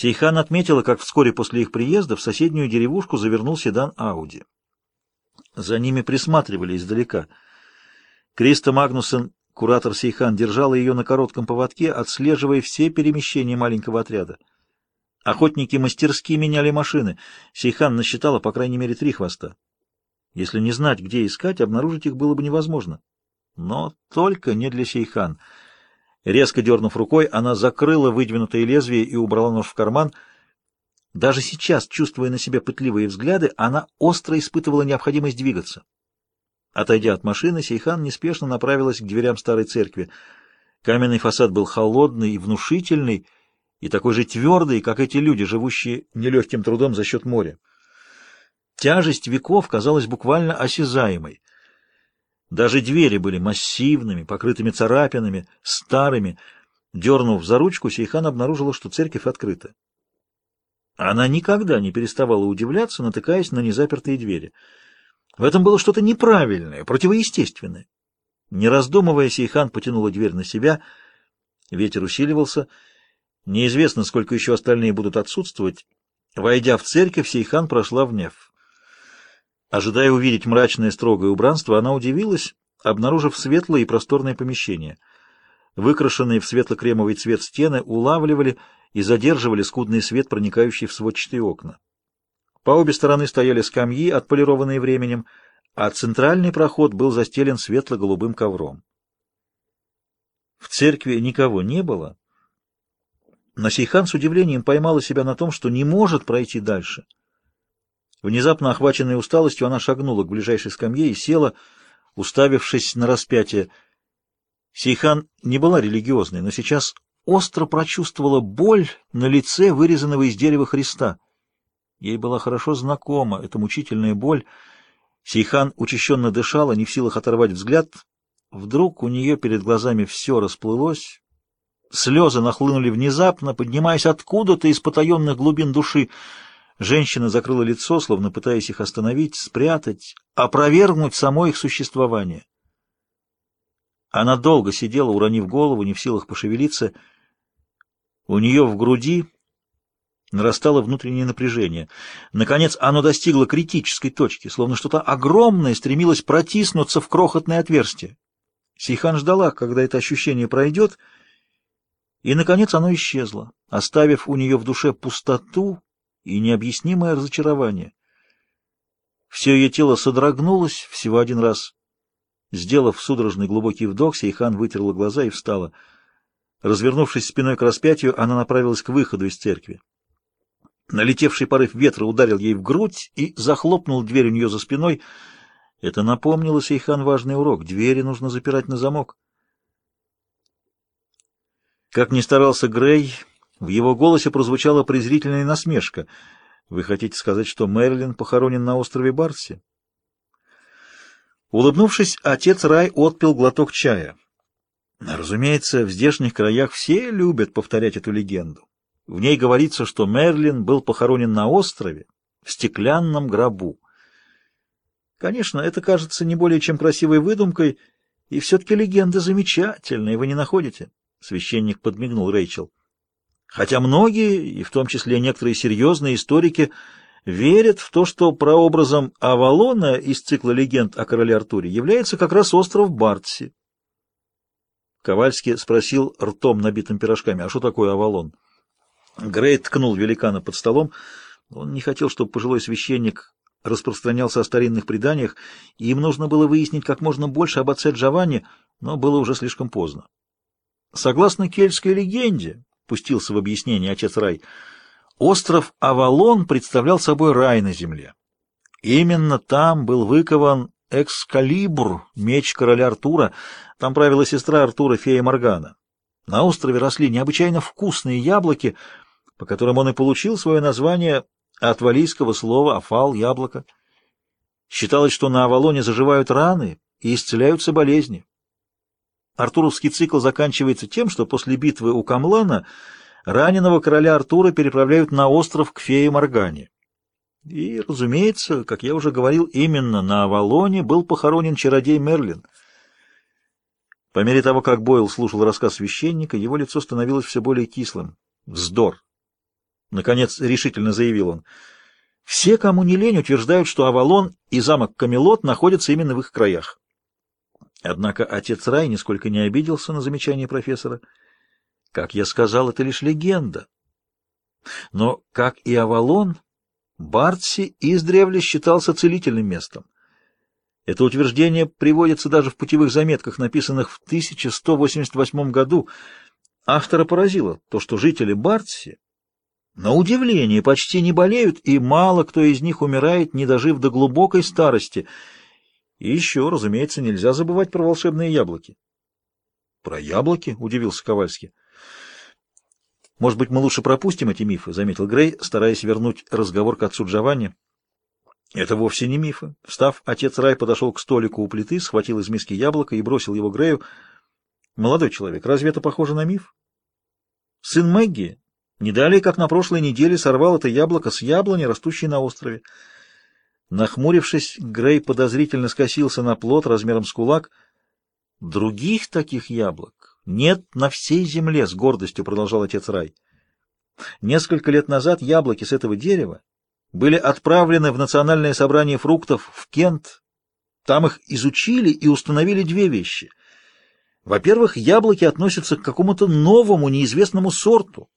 Сейхан отметила, как вскоре после их приезда в соседнюю деревушку завернул седан Ауди. За ними присматривали издалека. Криста Магнусон, куратор Сейхан, держала ее на коротком поводке, отслеживая все перемещения маленького отряда. Охотники мастерски меняли машины. Сейхан насчитала по крайней мере три хвоста. Если не знать, где искать, обнаружить их было бы невозможно. Но только не для Сейхан. Резко дернув рукой, она закрыла выдвинутое лезвие и убрала нож в карман. Даже сейчас, чувствуя на себе пытливые взгляды, она остро испытывала необходимость двигаться. Отойдя от машины, Сейхан неспешно направилась к дверям старой церкви. Каменный фасад был холодный и внушительный, и такой же твердый, как эти люди, живущие нелегким трудом за счет моря. Тяжесть веков казалась буквально осязаемой. Даже двери были массивными, покрытыми царапинами, старыми. Дернув за ручку, Сейхан обнаружила, что церковь открыта. Она никогда не переставала удивляться, натыкаясь на незапертые двери. В этом было что-то неправильное, противоестественное. Не раздумывая, Сейхан потянула дверь на себя. Ветер усиливался. Неизвестно, сколько еще остальные будут отсутствовать. Войдя в церковь, Сейхан прошла в Неф. Ожидая увидеть мрачное строгое убранство, она удивилась, обнаружив светлое и просторное помещение. Выкрашенные в светло-кремовый цвет стены улавливали и задерживали скудный свет, проникающий в сводчатые окна. По обе стороны стояли скамьи, отполированные временем, а центральный проход был застелен светло-голубым ковром. В церкви никого не было, но Сейхан с удивлением поймала себя на том, что не может пройти дальше — Внезапно охваченная усталостью, она шагнула к ближайшей скамье и села, уставившись на распятие. Сейхан не была религиозной, но сейчас остро прочувствовала боль на лице вырезанного из дерева Христа. Ей была хорошо знакома эта мучительная боль. Сейхан учащенно дышала, не в силах оторвать взгляд. Вдруг у нее перед глазами все расплылось. Слезы нахлынули внезапно, поднимаясь откуда-то из потаенных глубин души. Женщина закрыла лицо, словно пытаясь их остановить, спрятать, опровергнуть само их существование. Она долго сидела, уронив голову, не в силах пошевелиться. У нее в груди нарастало внутреннее напряжение. Наконец оно достигло критической точки, словно что-то огромное стремилось протиснуться в крохотное отверстие. Сейхан ждала, когда это ощущение пройдет, и, наконец, оно исчезло, оставив у нее в душе пустоту, и необъяснимое разочарование. Все ее тело содрогнулось всего один раз. Сделав судорожный глубокий вдох, Сейхан вытерла глаза и встала. Развернувшись спиной к распятию, она направилась к выходу из церкви. Налетевший порыв ветра ударил ей в грудь и захлопнул дверь у нее за спиной. Это напомнило Сейхан важный урок. Двери нужно запирать на замок. Как ни старался Грей, в его голосе прозвучала презрительная насмешка. «Вы хотите сказать, что Мерлин похоронен на острове Барси?» Улыбнувшись, отец Рай отпил глоток чая. Разумеется, в здешних краях все любят повторять эту легенду. В ней говорится, что Мерлин был похоронен на острове, в стеклянном гробу. Конечно, это кажется не более чем красивой выдумкой, и все-таки легенда замечательная, вы не находите? Священник подмигнул Рэйчел. Хотя многие, и в том числе некоторые серьезные историки, верят в то, что прообразом Авалона из цикла легенд о короле Артуре является как раз остров Бартси. Ковальский спросил ртом, набитым пирожками, а что такое Авалон? Грей ткнул великана под столом. Он не хотел, чтобы пожилой священник распространялся о старинных преданиях, и им нужно было выяснить как можно больше об отце Джованни, но было уже слишком поздно. Согласно кельтской легенде, пустился в объяснение отец Рай. Остров Авалон представлял собой рай на земле. Именно там был выкован Экскалибур, меч короля Артура. Там правила сестра Артура, фея Моргана. На острове росли необычайно вкусные яблоки, по которым он и получил свое название от валийского слова «афал» — яблоко. Считалось, что на Авалоне заживают раны и исцеляются болезни. Артуровский цикл заканчивается тем, что после битвы у Камлана раненого короля Артура переправляют на остров к фее Моргане. И, разумеется, как я уже говорил, именно на Авалоне был похоронен чародей Мерлин. По мере того, как Бойл слушал рассказ священника, его лицо становилось все более кислым. Вздор! — наконец решительно заявил он. «Все, кому не лень, утверждают, что Авалон и замок Камелот находятся именно в их краях». Однако отец Рай нисколько не обиделся на замечание профессора. «Как я сказал, это лишь легенда. Но, как и Авалон, Бартси издревле считался целительным местом. Это утверждение приводится даже в путевых заметках, написанных в 1188 году. Автора поразило то, что жители Бартси, на удивление, почти не болеют, и мало кто из них умирает, не дожив до глубокой старости. И еще, разумеется, нельзя забывать про волшебные яблоки. — Про яблоки? — удивился Ковальский. — Может быть, мы лучше пропустим эти мифы, — заметил Грей, стараясь вернуть разговор к отцу Джованни. Это вовсе не мифы. Встав, отец Рай подошел к столику у плиты, схватил из миски яблоко и бросил его Грею. Молодой человек, разве это похоже на миф? Сын Мэгги не далее, как на прошлой неделе, сорвал это яблоко с яблони, растущей на острове. Нахмурившись, Грей подозрительно скосился на плод размером с кулак. Других таких яблок нет на всей земле, с гордостью продолжал отец Рай. Несколько лет назад яблоки с этого дерева были отправлены в Национальное собрание фруктов в Кент. Там их изучили и установили две вещи. Во-первых, яблоки относятся к какому-то новому, неизвестному сорту.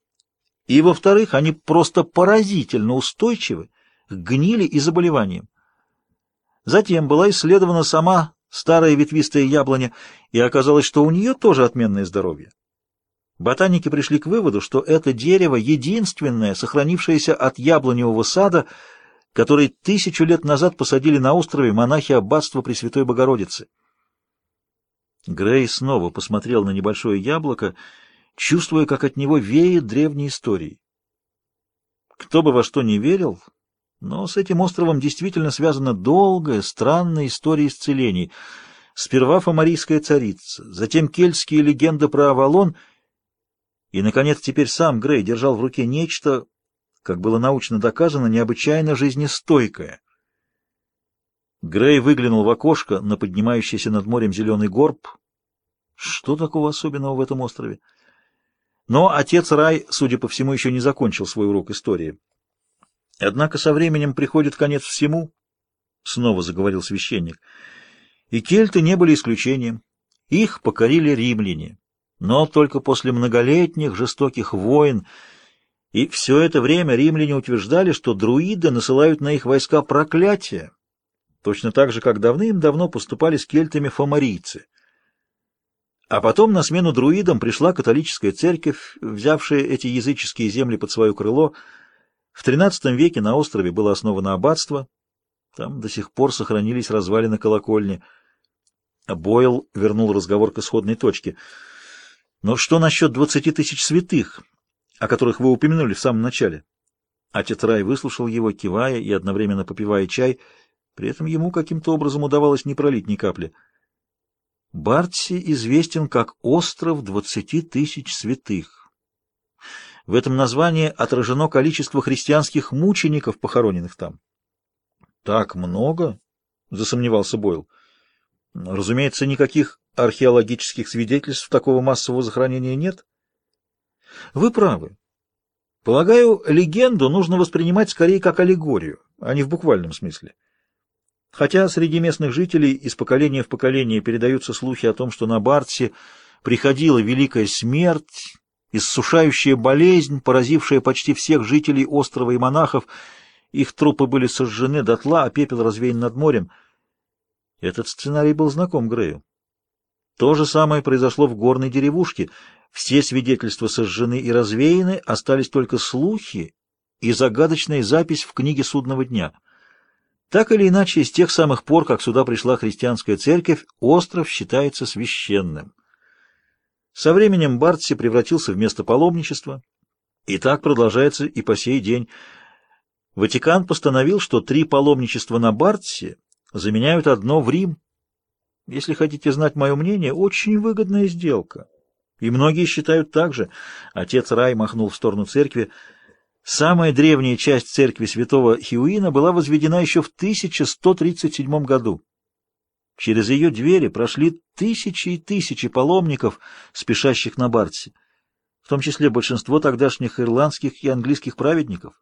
И, во-вторых, они просто поразительно устойчивы к гнили и заболеваниям. Затем была исследована сама старая ветвистая яблоня, и оказалось, что у нее тоже отменное здоровье. Ботаники пришли к выводу, что это дерево единственное, сохранившееся от яблоневого сада, который тысячу лет назад посадили на острове монахи аббатства Пресвятой Богородицы. Грей снова посмотрел на небольшое яблоко, чувствуя, как от него веет древней историей. Кто бы во что не верил, но с этим островом действительно связана долгая, странная история исцелений. Сперва фомарийская царица, затем кельтские легенды про Авалон — и, наконец, теперь сам Грей держал в руке нечто, как было научно доказано, необычайно жизнестойкое. Грей выглянул в окошко на поднимающийся над морем зеленый горб. Что такого особенного в этом острове? Но отец Рай, судя по всему, еще не закончил свой урок истории. Однако со временем приходит конец всему, — снова заговорил священник. И кельты не были исключением. Их покорили римляне но только после многолетних жестоких войн, и все это время римляне утверждали, что друиды насылают на их войска проклятия, точно так же, как давным-давно поступали с кельтами фомарийцы. А потом на смену друидам пришла католическая церковь, взявшая эти языческие земли под свое крыло. В XIII веке на острове было основано аббатство, там до сих пор сохранились развалины колокольни. Бойл вернул разговор к исходной точке — но что насчет двадцати тысяч святых, о которых вы упомянули в самом начале? Отец Рай выслушал его, кивая и одновременно попивая чай, при этом ему каким-то образом удавалось не пролить ни капли. Бартси известен как остров двадцати тысяч святых. В этом названии отражено количество христианских мучеников, похороненных там. — Так много? — засомневался Бойл. — Разумеется, никаких археологических свидетельств такого массового захоронения нет? Вы правы. Полагаю, легенду нужно воспринимать скорее как аллегорию, а не в буквальном смысле. Хотя среди местных жителей из поколения в поколение передаются слухи о том, что на Бартсе приходила великая смерть, иссушающая болезнь, поразившая почти всех жителей острова и монахов, их трупы были сожжены дотла, а пепел развеян над морем. Этот сценарий был знаком Грею. То же самое произошло в горной деревушке. Все свидетельства сожжены и развеяны, остались только слухи и загадочная запись в книге судного дня. Так или иначе, с тех самых пор, как сюда пришла христианская церковь, остров считается священным. Со временем Бартси превратился в место паломничества, и так продолжается и по сей день. Ватикан постановил, что три паломничества на Бартсе заменяют одно в Рим, если хотите знать мое мнение, очень выгодная сделка. И многие считают так же. Отец Рай махнул в сторону церкви. Самая древняя часть церкви святого Хиуина была возведена еще в 1137 году. Через ее двери прошли тысячи и тысячи паломников, спешащих на Бартсе. в том числе большинство тогдашних ирландских и английских праведников.